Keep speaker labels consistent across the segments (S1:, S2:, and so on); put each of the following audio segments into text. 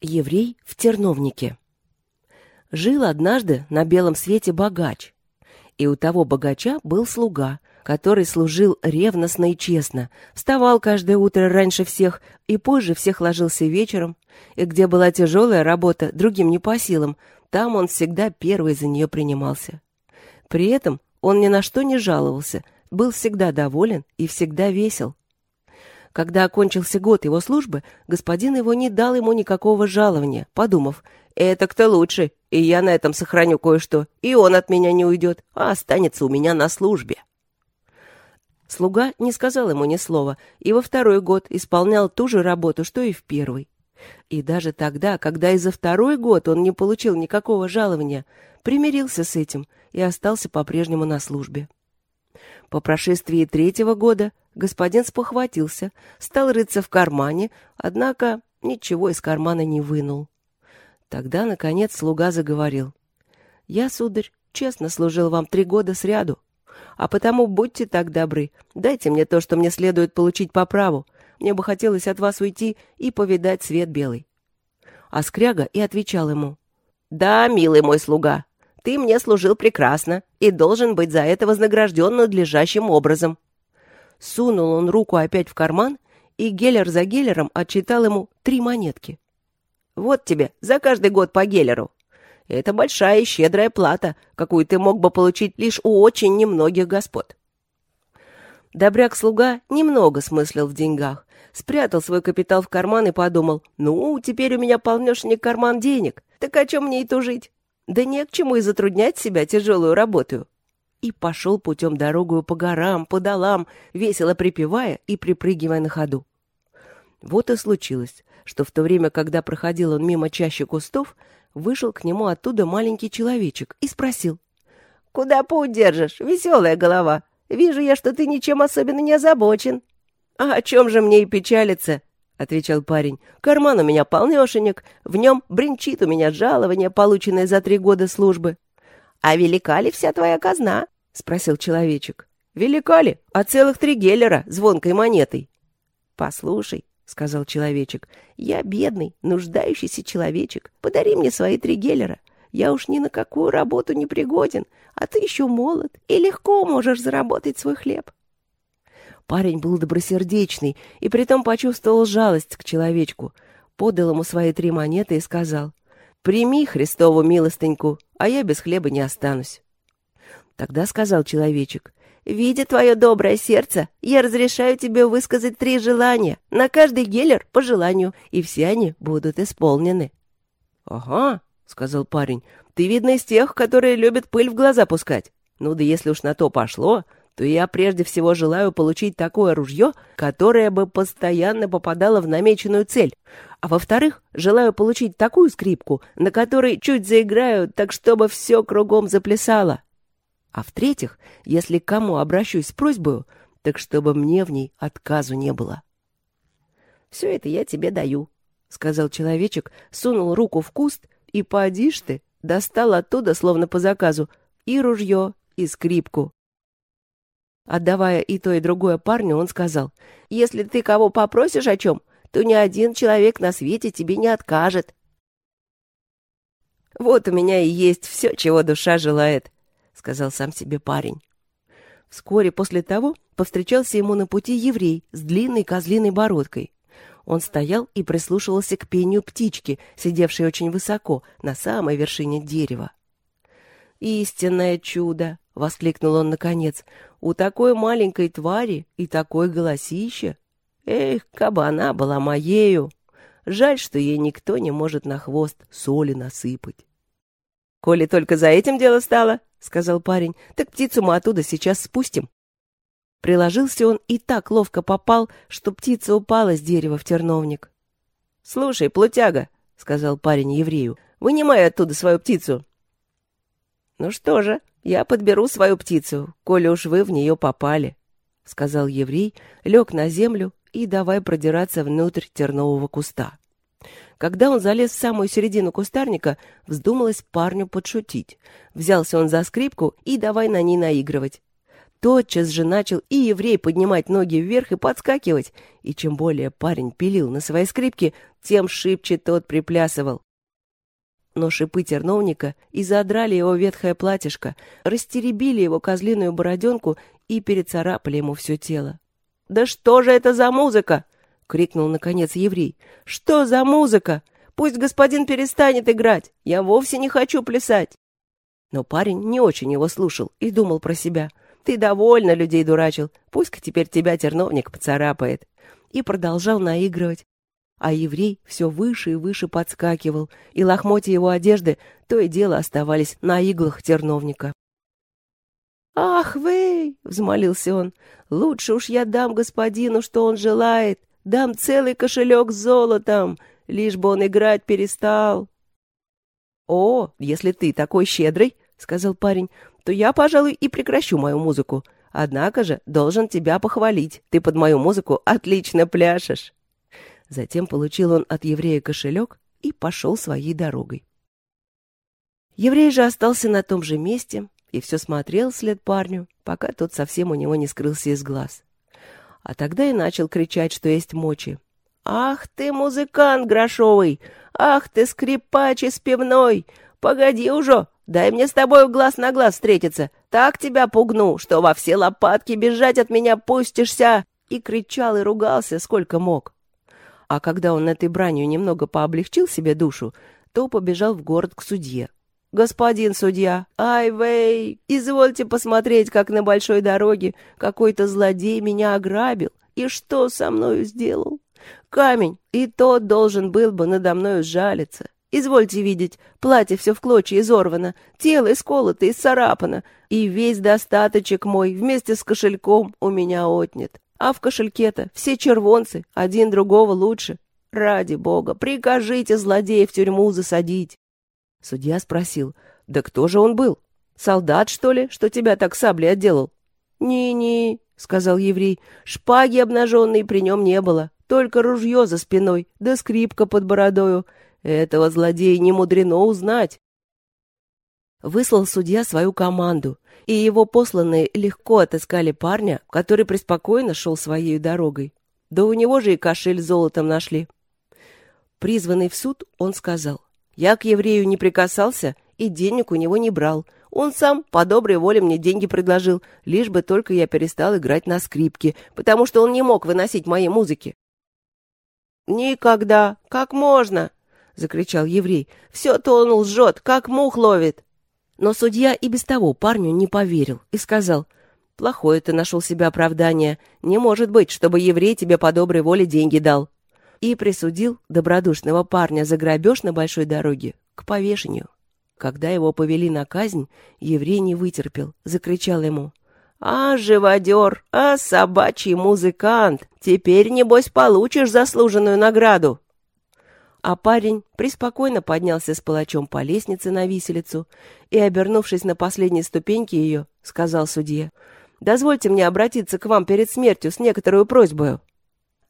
S1: Еврей в терновнике. Жил однажды на белом свете богач. И у того богача был слуга, который служил ревностно и честно, вставал каждое утро раньше всех и позже всех ложился вечером, и где была тяжелая работа, другим не по силам, там он всегда первый за нее принимался. При этом он ни на что не жаловался, был всегда доволен и всегда весел. Когда окончился год его службы, господин его не дал ему никакого жалования, подумав, «Это кто лучше, и я на этом сохраню кое-что, и он от меня не уйдет, а останется у меня на службе». Слуга не сказал ему ни слова, и во второй год исполнял ту же работу, что и в первый. И даже тогда, когда и за второй год он не получил никакого жалования, примирился с этим и остался по-прежнему на службе. По прошествии третьего года господин спохватился, стал рыться в кармане, однако ничего из кармана не вынул. Тогда, наконец, слуга заговорил. «Я, сударь, честно служил вам три года сряду, а потому будьте так добры, дайте мне то, что мне следует получить по праву. Мне бы хотелось от вас уйти и повидать свет белый». А скряга и отвечал ему. «Да, милый мой слуга, ты мне служил прекрасно и должен быть за это вознагражден надлежащим образом». Сунул он руку опять в карман, и Геллер за Геллером отчитал ему три монетки. «Вот тебе за каждый год по Геллеру. Это большая и щедрая плата, какую ты мог бы получить лишь у очень немногих господ». Добряк-слуга немного смыслил в деньгах, спрятал свой капитал в карман и подумал, «Ну, теперь у меня полнешенек карман денег, так о чем мне и тужить?» Да не к чему и затруднять себя тяжелую работу. И пошел путем дорогую по горам, по долам, весело припевая и припрыгивая на ходу. Вот и случилось, что в то время, когда проходил он мимо чащи кустов, вышел к нему оттуда маленький человечек и спросил. «Куда путь держишь, веселая голова? Вижу я, что ты ничем особенно не озабочен». «А о чем же мне и печалиться?» отвечал парень. «Карман у меня полнешенек, в нем бренчит у меня жалование, полученное за три года службы». «А велика ли вся твоя казна?» — спросил человечек. «Велика ли? А целых три геллера звонкой монетой». «Послушай», — сказал человечек, — «я бедный, нуждающийся человечек. Подари мне свои три геллера. Я уж ни на какую работу не пригоден, а ты еще молод и легко можешь заработать свой хлеб». Парень был добросердечный и притом почувствовал жалость к человечку, подал ему свои три монеты и сказал, «Прими Христову милостыньку, а я без хлеба не останусь». Тогда сказал человечек, «Видя твое доброе сердце, я разрешаю тебе высказать три желания, на каждый гелер по желанию, и все они будут исполнены». «Ага», — сказал парень, — «ты, видно, из тех, которые любят пыль в глаза пускать. Ну да если уж на то пошло, то я прежде всего желаю получить такое ружье, которое бы постоянно попадало в намеченную цель. А во-вторых, желаю получить такую скрипку, на которой чуть заиграю, так чтобы все кругом заплясало. А в-третьих, если к кому обращусь с просьбой, так чтобы мне в ней отказу не было. «Все это я тебе даю», — сказал человечек, сунул руку в куст и, поди ты, достал оттуда, словно по заказу, и ружье, и скрипку. Отдавая и то, и другое парню, он сказал, «Если ты кого попросишь о чем, то ни один человек на свете тебе не откажет». «Вот у меня и есть все, чего душа желает», — сказал сам себе парень. Вскоре после того повстречался ему на пути еврей с длинной козлиной бородкой. Он стоял и прислушивался к пению птички, сидевшей очень высоко, на самой вершине дерева. «Истинное чудо!» — воскликнул он наконец. «У такой маленькой твари и такой голосище! Эх, кабы она была моею! Жаль, что ей никто не может на хвост соли насыпать!» «Коли только за этим дело стало, — сказал парень, — так птицу мы оттуда сейчас спустим». Приложился он и так ловко попал, что птица упала с дерева в терновник. «Слушай, плутяга, — сказал парень еврею, — вынимай оттуда свою птицу, «Ну что же, я подберу свою птицу, коли уж вы в нее попали», — сказал еврей, лег на землю и давай продираться внутрь тернового куста. Когда он залез в самую середину кустарника, вздумалось парню подшутить. Взялся он за скрипку и давай на ней наигрывать. Тотчас же начал и еврей поднимать ноги вверх и подскакивать, и чем более парень пилил на своей скрипке, тем шибче тот приплясывал. Но шипы терновника и задрали его ветхое платьишко, растеребили его козлиную бороденку и перецарапали ему все тело. «Да что же это за музыка?» — крикнул, наконец, еврей. «Что за музыка? Пусть господин перестанет играть. Я вовсе не хочу плясать». Но парень не очень его слушал и думал про себя — ты довольно людей дурачил. Пусть-ка теперь тебя терновник поцарапает. И продолжал наигрывать. А еврей все выше и выше подскакивал, и лохмотья его одежды то и дело оставались на иглах терновника. «Ах вы!» — взмолился он. «Лучше уж я дам господину, что он желает. Дам целый кошелек с золотом, лишь бы он играть перестал». «О, если ты такой щедрый, — сказал парень, то я, пожалуй, и прекращу мою музыку. Однако же должен тебя похвалить. Ты под мою музыку отлично пляшешь. Затем получил он от еврея кошелек и пошел своей дорогой. Еврей же остался на том же месте и все смотрел вслед парню, пока тот совсем у него не скрылся из глаз. А тогда и начал кричать, что есть мочи. «Ах ты, музыкант грошовый! Ах ты, скрипач из пивной! Погоди уже, Дай мне с тобой глаз на глаз встретиться. Так тебя пугну, что во все лопатки бежать от меня пустишься!» И кричал и ругался, сколько мог. А когда он этой бранью немного пооблегчил себе душу, то побежал в город к судье. «Господин судья, ай-вей, извольте посмотреть, как на большой дороге какой-то злодей меня ограбил. И что со мною сделал? Камень, и тот должен был бы надо мною жалиться. Извольте видеть, платье все в клочья изорвано, тело исколото и царапано, и весь достаточек мой вместе с кошельком у меня отнят. А в кошельке-то все червонцы, один другого лучше. Ради бога, прикажите злодея в тюрьму засадить. Судья спросил, да кто же он был? Солдат, что ли, что тебя так саблей отделал? «Не-не», — сказал еврей, — «шпаги обнаженной при нем не было, только ружье за спиной, да скрипка под бородою, этого злодея не мудрено узнать. Выслал судья свою команду, и его посланные легко отыскали парня, который преспокойно шел своей дорогой. Да у него же и кошель золотом нашли. Призванный в суд, он сказал, «Я к еврею не прикасался и денег у него не брал. Он сам по доброй воле мне деньги предложил, лишь бы только я перестал играть на скрипке, потому что он не мог выносить моей музыки». «Никогда! Как можно?» — закричал еврей. «Все-то он лжет, как мух ловит!» Но судья и без того парню не поверил и сказал, «Плохое ты нашел себе оправдание. Не может быть, чтобы еврей тебе по доброй воле деньги дал». И присудил добродушного парня за грабеж на большой дороге к повешению. Когда его повели на казнь, еврей не вытерпел, закричал ему, «А, живодер, а, собачий музыкант, теперь, небось, получишь заслуженную награду!» А парень преспокойно поднялся с палачом по лестнице на виселицу и, обернувшись на последней ступеньке ее, сказал судье, «Дозвольте мне обратиться к вам перед смертью с некоторой просьбой».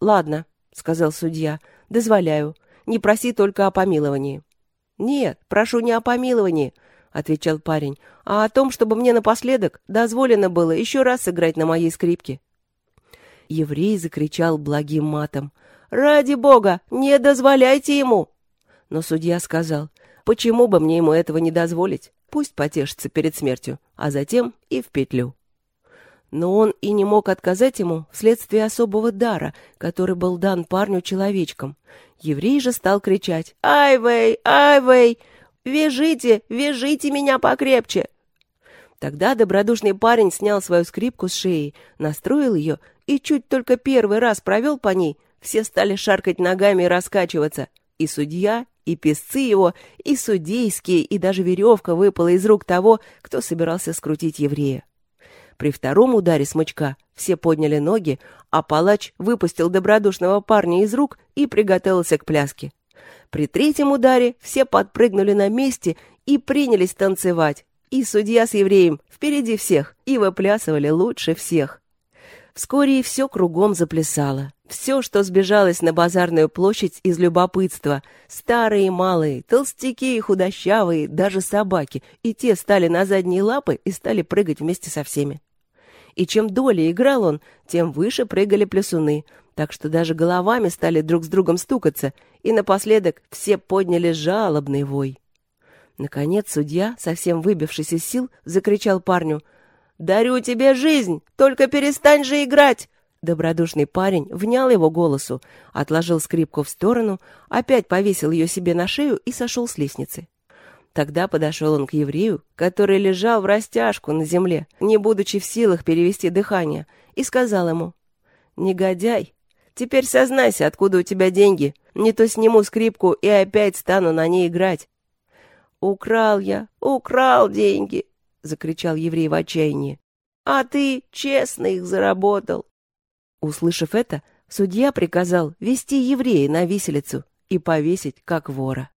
S1: «Ладно», — сказал судья, — «дозволяю. Не проси только о помиловании». «Нет, прошу не о помиловании», — отвечал парень, «а о том, чтобы мне напоследок дозволено было еще раз сыграть на моей скрипке». Еврей закричал благим матом. Ради бога, не дозволяйте ему!» Но судья сказал, «Почему бы мне ему этого не дозволить? Пусть потешится перед смертью, а затем и в петлю». Но он и не мог отказать ему вследствие особого дара, который был дан парню-человечкам. Еврей же стал кричать «Айвей! Айвей! Вяжите! Вяжите меня покрепче!» Тогда добродушный парень снял свою скрипку с шеи, настроил ее и чуть только первый раз провел по ней — все стали шаркать ногами и раскачиваться. И судья, и песцы его, и судейские, и даже веревка выпала из рук того, кто собирался скрутить еврея. При втором ударе смычка все подняли ноги, а палач выпустил добродушного парня из рук и приготовился к пляске. При третьем ударе все подпрыгнули на месте и принялись танцевать. И судья с евреем впереди всех, и выплясывали лучше всех. Вскоре и все кругом заплясало. Все, что сбежалось на базарную площадь из любопытства, старые и малые, толстяки и худощавые, даже собаки, и те стали на задние лапы и стали прыгать вместе со всеми. и чем долее играл он, тем выше прыгали плюсуны, так что даже головами стали друг с другом стукаться, и напоследок все подняли жалобный вой. Наконец судья, совсем выбившись из сил, закричал парню «Дарю тебе жизнь, только перестань же играть!» Добродушный парень внял его голосу, отложил скрипку в сторону, опять повесил ее себе на шею и сошел с лестницы. Тогда подошел он к еврею, который лежал в растяжку на земле, не будучи в силах перевести дыхание, и сказал ему, «Негодяй, теперь сознайся, откуда у тебя деньги, не то сниму скрипку и опять стану на ней играть». «Украл я, украл деньги!» — закричал еврей в отчаянии. «А ты честно их заработал!» Услышав это, судья приказал вести еврея на виселицу и повесить как вора.